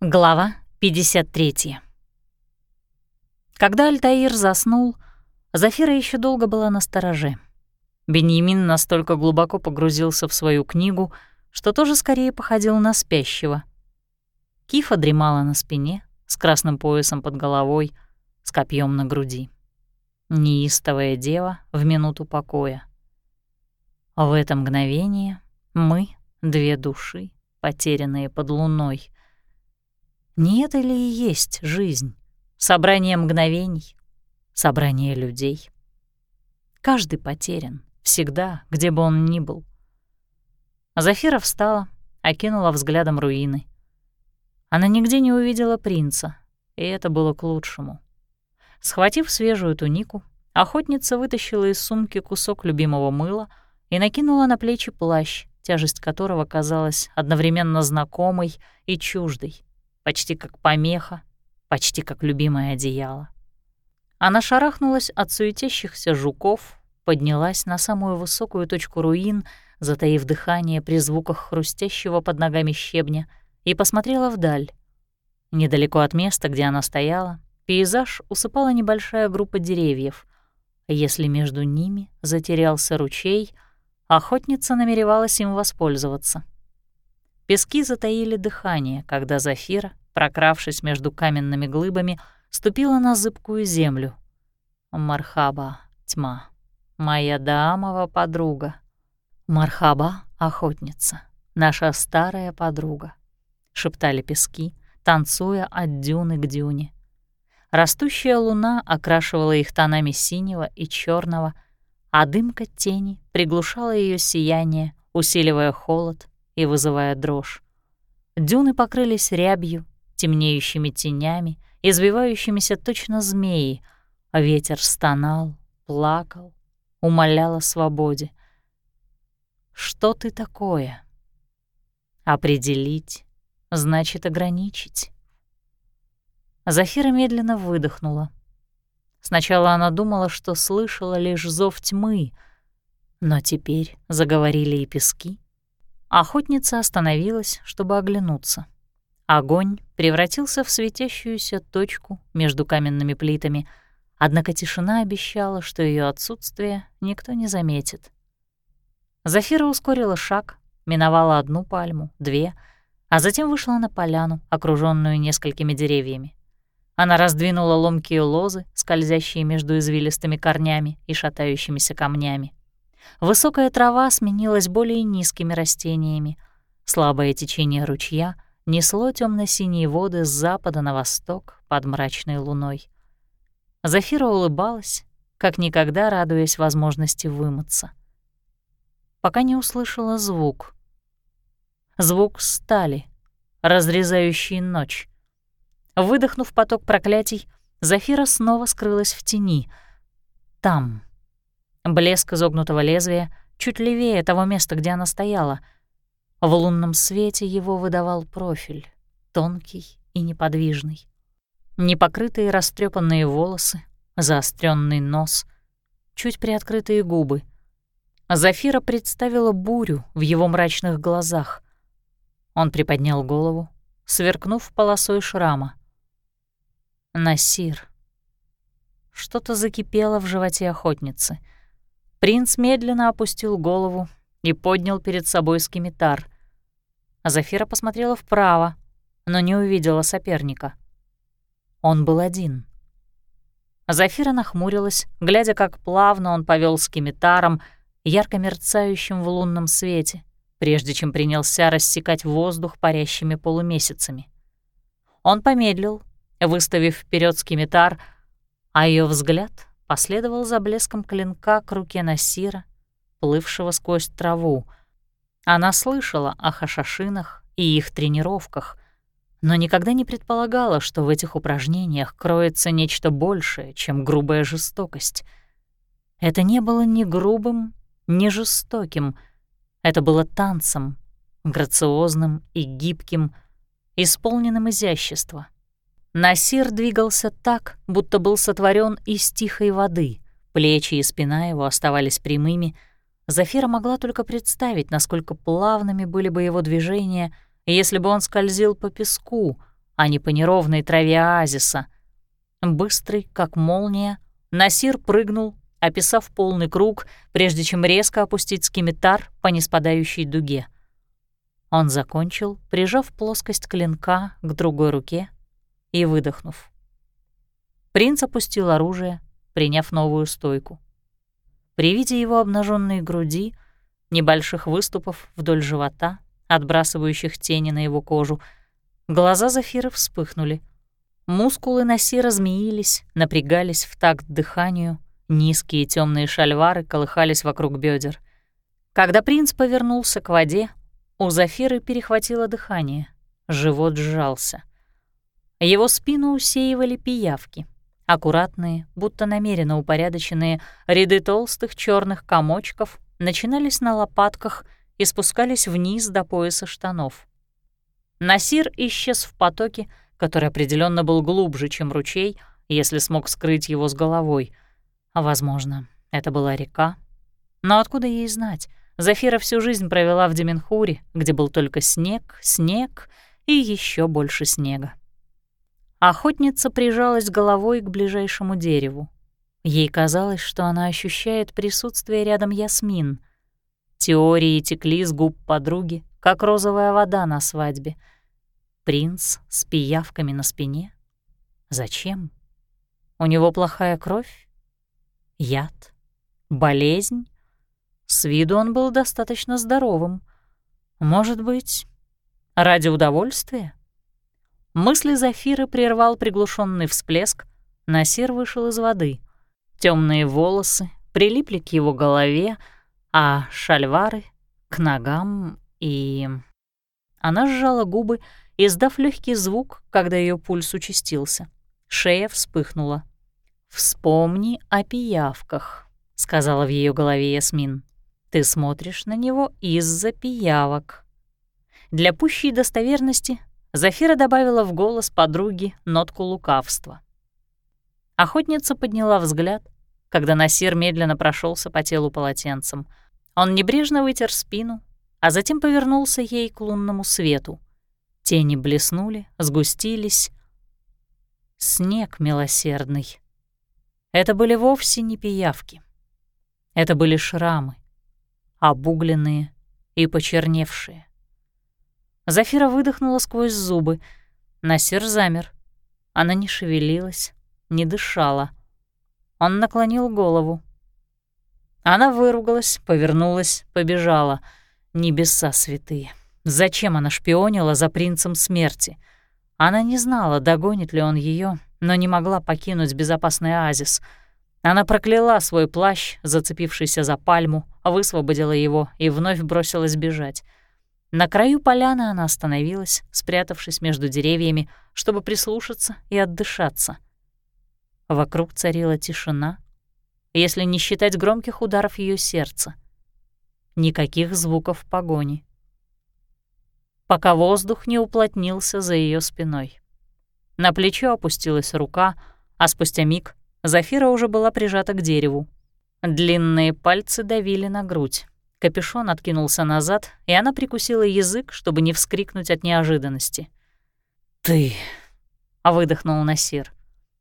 Глава 53. Когда Альтаир заснул, Зафира еще долго была на стороже. Беньямин настолько глубоко погрузился в свою книгу, что тоже скорее походил на спящего. Кифа дремала на спине, с красным поясом под головой, с копьем на груди. Неистовая дева в минуту покоя. В это мгновение мы — две души, потерянные под луной — не это ли и есть жизнь? Собрание мгновений, собрание людей. Каждый потерян, всегда, где бы он ни был. Зафира встала, окинула взглядом руины. Она нигде не увидела принца, и это было к лучшему. Схватив свежую тунику, охотница вытащила из сумки кусок любимого мыла и накинула на плечи плащ, тяжесть которого казалась одновременно знакомой и чуждой почти как помеха, почти как любимое одеяло. Она шарахнулась от суетящихся жуков, поднялась на самую высокую точку руин, затаив дыхание при звуках хрустящего под ногами щебня, и посмотрела вдаль. Недалеко от места, где она стояла, пейзаж усыпала небольшая группа деревьев. Если между ними затерялся ручей, охотница намеревалась им воспользоваться. Пески затаили дыхание, когда Зафира прокравшись между каменными глыбами, ступила на зыбкую землю. Мархаба, тьма, моя дамова подруга. Мархаба, охотница, наша старая подруга, шептали пески, танцуя от дюны к дюне. Растущая луна окрашивала их тонами синего и черного, а дымка тени приглушала ее сияние, усиливая холод и вызывая дрожь. Дюны покрылись рябью темнеющими тенями, извивающимися точно змеи, а ветер стонал, плакал, умолял о свободе. Что ты такое? Определить значит ограничить. Зафира медленно выдохнула. Сначала она думала, что слышала лишь зов тьмы, но теперь заговорили и пески. Охотница остановилась, чтобы оглянуться. Огонь превратился в светящуюся точку между каменными плитами, однако тишина обещала, что ее отсутствие никто не заметит. Зафира ускорила шаг, миновала одну пальму, две, а затем вышла на поляну, окруженную несколькими деревьями. Она раздвинула ломкие лозы, скользящие между извилистыми корнями и шатающимися камнями. Высокая трава сменилась более низкими растениями. Слабое течение ручья — несло темно-синие воды с запада на восток под мрачной луной. Зафира улыбалась, как никогда радуясь возможности вымыться. Пока не услышала звук. Звук стали, разрезающий ночь. Выдохнув поток проклятий, Зафира снова скрылась в тени. Там. Блеск изогнутого лезвия чуть левее того места, где она стояла — в лунном свете его выдавал профиль, тонкий и неподвижный. Непокрытые растрепанные волосы, заостренный нос, чуть приоткрытые губы. Зафира представила бурю в его мрачных глазах. Он приподнял голову, сверкнув полосой шрама. Насир. Что-то закипело в животе охотницы. Принц медленно опустил голову и поднял перед собой скимитар. Зафира посмотрела вправо, но не увидела соперника. Он был один. Зафира нахмурилась, глядя, как плавно он повел скимитаром, ярко мерцающим в лунном свете, прежде чем принялся рассекать воздух парящими полумесяцами. Он помедлил, выставив вперед скимитар, а ее взгляд последовал за блеском клинка к руке Насира плывшего сквозь траву. Она слышала о хашашинах и их тренировках, но никогда не предполагала, что в этих упражнениях кроется нечто большее, чем грубая жестокость. Это не было ни грубым, ни жестоким. Это было танцем, грациозным и гибким, исполненным изящества. Насир двигался так, будто был сотворен из тихой воды. Плечи и спина его оставались прямыми — Зафира могла только представить, насколько плавными были бы его движения, если бы он скользил по песку, а не по неровной траве оазиса. Быстрый, как молния, Насир прыгнул, описав полный круг, прежде чем резко опустить скимитар по неспадающей дуге. Он закончил, прижав плоскость клинка к другой руке и выдохнув. Принц опустил оружие, приняв новую стойку. При виде его обнаженной груди, небольших выступов вдоль живота, отбрасывающих тени на его кожу, глаза Зафира вспыхнули. Мускулы носи размеились, напрягались в такт дыханию, низкие темные шальвары колыхались вокруг бедер. Когда принц повернулся к воде, у Зафиры перехватило дыхание, живот сжался. Его спину усеивали пиявки — Аккуратные, будто намеренно упорядоченные ряды толстых черных комочков начинались на лопатках и спускались вниз до пояса штанов. Насир исчез в потоке, который определенно был глубже, чем ручей, если смог скрыть его с головой. Возможно, это была река. Но откуда ей знать? Зафира всю жизнь провела в Деменхуре, где был только снег, снег и еще больше снега. Охотница прижалась головой к ближайшему дереву. Ей казалось, что она ощущает присутствие рядом Ясмин. Теории текли с губ подруги, как розовая вода на свадьбе. Принц с пиявками на спине? Зачем? У него плохая кровь? Яд? Болезнь? С виду он был достаточно здоровым. Может быть, ради удовольствия? Мысли Зафиры прервал приглушенный всплеск. Насир вышел из воды. Темные волосы прилипли к его голове, а шальвары — к ногам и... Она сжала губы, издав легкий звук, когда ее пульс участился. Шея вспыхнула. «Вспомни о пиявках», — сказала в ее голове Ясмин. «Ты смотришь на него из-за пиявок». Для пущей достоверности Зафира добавила в голос подруги нотку лукавства. Охотница подняла взгляд, когда Насир медленно прошелся по телу полотенцем. Он небрежно вытер спину, а затем повернулся ей к лунному свету. Тени блеснули, сгустились. Снег милосердный. Это были вовсе не пиявки. Это были шрамы, обугленные и почерневшие. Зафира выдохнула сквозь зубы. Насир замер. Она не шевелилась, не дышала. Он наклонил голову. Она выругалась, повернулась, побежала. Небеса святые. Зачем она шпионила за принцем смерти? Она не знала, догонит ли он ее, но не могла покинуть безопасный оазис. Она прокляла свой плащ, зацепившийся за пальму, высвободила его и вновь бросилась бежать. На краю поляны она остановилась, спрятавшись между деревьями, чтобы прислушаться и отдышаться. Вокруг царила тишина, если не считать громких ударов ее сердца. Никаких звуков погони. Пока воздух не уплотнился за ее спиной. На плечо опустилась рука, а спустя миг Зафира уже была прижата к дереву. Длинные пальцы давили на грудь. Капюшон откинулся назад, и она прикусила язык, чтобы не вскрикнуть от неожиданности. «Ты...» — выдохнул Насир.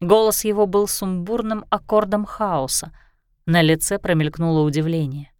Голос его был сумбурным аккордом хаоса. На лице промелькнуло удивление.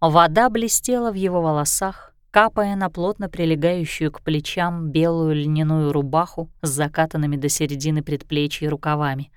Вода блестела в его волосах, капая на плотно прилегающую к плечам белую льняную рубаху с закатанными до середины предплечья рукавами.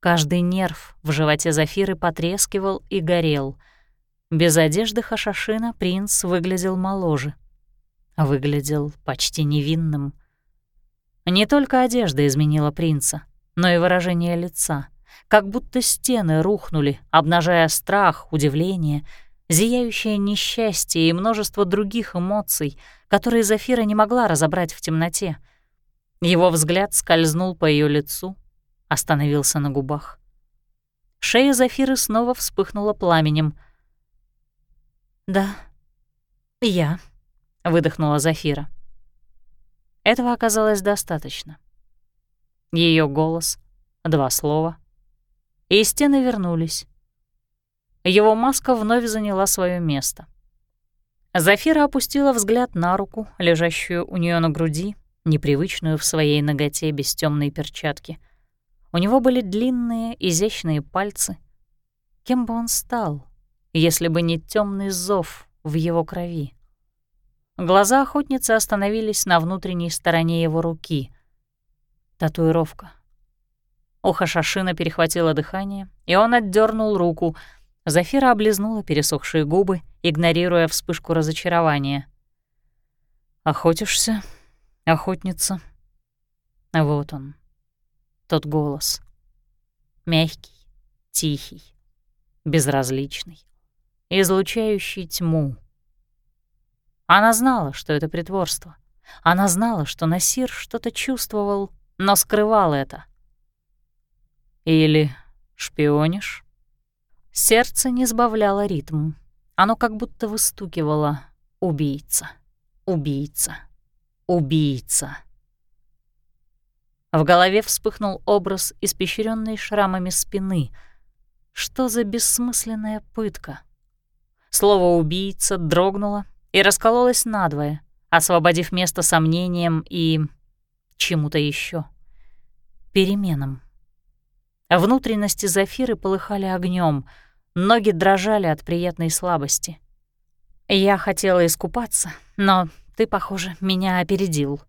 Каждый нерв в животе Зафиры потрескивал и горел — без одежды Хашашина принц выглядел моложе. Выглядел почти невинным. Не только одежда изменила принца, но и выражение лица. Как будто стены рухнули, обнажая страх, удивление, зияющее несчастье и множество других эмоций, которые Зафира не могла разобрать в темноте. Его взгляд скользнул по ее лицу, остановился на губах. Шея Зафиры снова вспыхнула пламенем — «Да, я», — выдохнула Зафира. Этого оказалось достаточно. Ее голос, два слова, и стены вернулись. Его маска вновь заняла свое место. Зафира опустила взгляд на руку, лежащую у нее на груди, непривычную в своей ноготе без темной перчатки. У него были длинные, изящные пальцы. Кем бы он стал, если бы не темный зов в его крови? Глаза охотницы остановились на внутренней стороне его руки. Татуировка. У Хашашина перехватило дыхание, и он отдернул руку. Зафира облизнула пересохшие губы, игнорируя вспышку разочарования. «Охотишься, охотница?» Вот он, тот голос. Мягкий, тихий, безразличный, излучающий тьму. Она знала, что это притворство. Она знала, что Насир что-то чувствовал, но скрывал это. «Или шпионишь?» Сердце не сбавляло ритм. Оно как будто выстукивало «убийца, убийца, убийца». В голове вспыхнул образ испещренной шрамами спины. Что за бессмысленная пытка? Слово «убийца» дрогнуло и раскололось надвое, освободив место сомнениям и чему-то еще переменам. Внутренности Зафиры полыхали огнем, ноги дрожали от приятной слабости. Я хотела искупаться, но ты, похоже, меня опередил.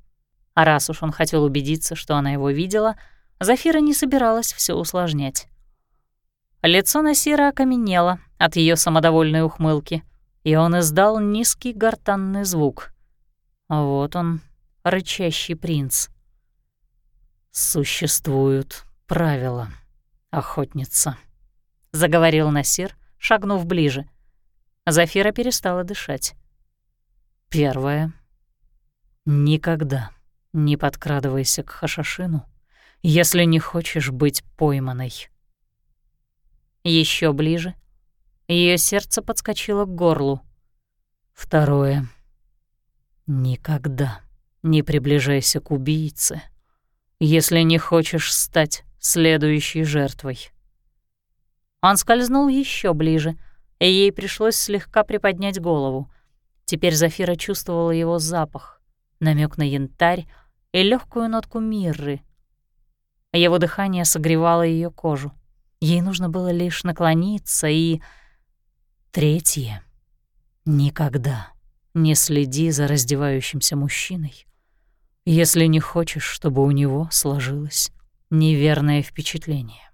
А раз уж он хотел убедиться, что она его видела, Зафира не собиралась все усложнять. Лицо Насира окаменело от ее самодовольной ухмылки, и он издал низкий гортанный звук. Вот он, рычащий принц. «Существуют правила, охотница», — заговорил Насир, шагнув ближе. Зафира перестала дышать. «Первое. Никогда не подкрадывайся к Хашашину, если не хочешь быть пойманной. Еще ближе. Ее сердце подскочило к горлу. Второе. Никогда не приближайся к убийце, если не хочешь стать следующей жертвой. Он скользнул еще ближе, и ей пришлось слегка приподнять голову. Теперь Зафира чувствовала его запах, намек на янтарь, и легкую нотку мирры. Его дыхание согревало ее кожу. Ей нужно было лишь наклониться и... Третье. Никогда не следи за раздевающимся мужчиной, если не хочешь, чтобы у него сложилось неверное впечатление.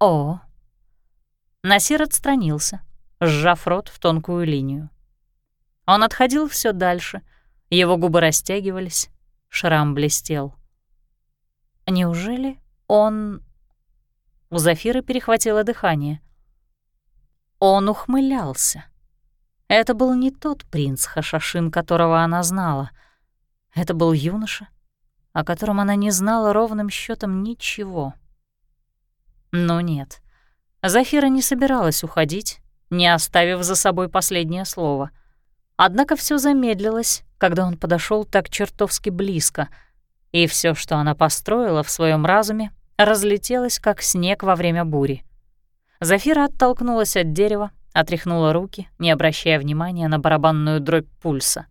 О! Насир отстранился, сжав рот в тонкую линию. Он отходил все дальше — его губы растягивались, шрам блестел. Неужели он... У Зафиры перехватило дыхание. Он ухмылялся. Это был не тот принц Хашашин, которого она знала. Это был юноша, о котором она не знала ровным счетом ничего. Но нет, Зафира не собиралась уходить, не оставив за собой последнее слово. Однако все замедлилось, когда он подошел так чертовски близко, и все, что она построила в своем разуме, разлетелось, как снег во время бури. Зафира оттолкнулась от дерева, отряхнула руки, не обращая внимания на барабанную дробь пульса.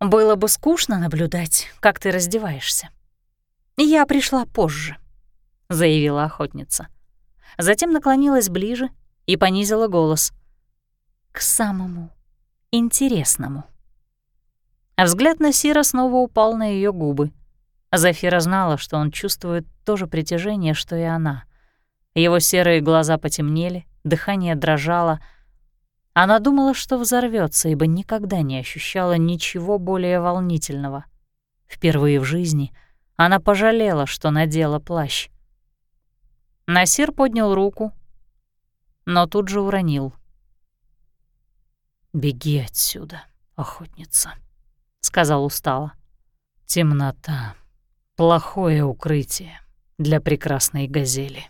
«Было бы скучно наблюдать, как ты раздеваешься. Я пришла позже», — заявила охотница. Затем наклонилась ближе и понизила голос. «К самому интересному». А взгляд Насира снова упал на ее губы. Зафира знала, что он чувствует то же притяжение, что и она. Его серые глаза потемнели, дыхание дрожало. Она думала, что взорвется, ибо никогда не ощущала ничего более волнительного. Впервые в жизни она пожалела, что надела плащ. Насир поднял руку, но тут же уронил. «Беги отсюда, охотница». — сказал устало. «Темнота — плохое укрытие для прекрасной газели».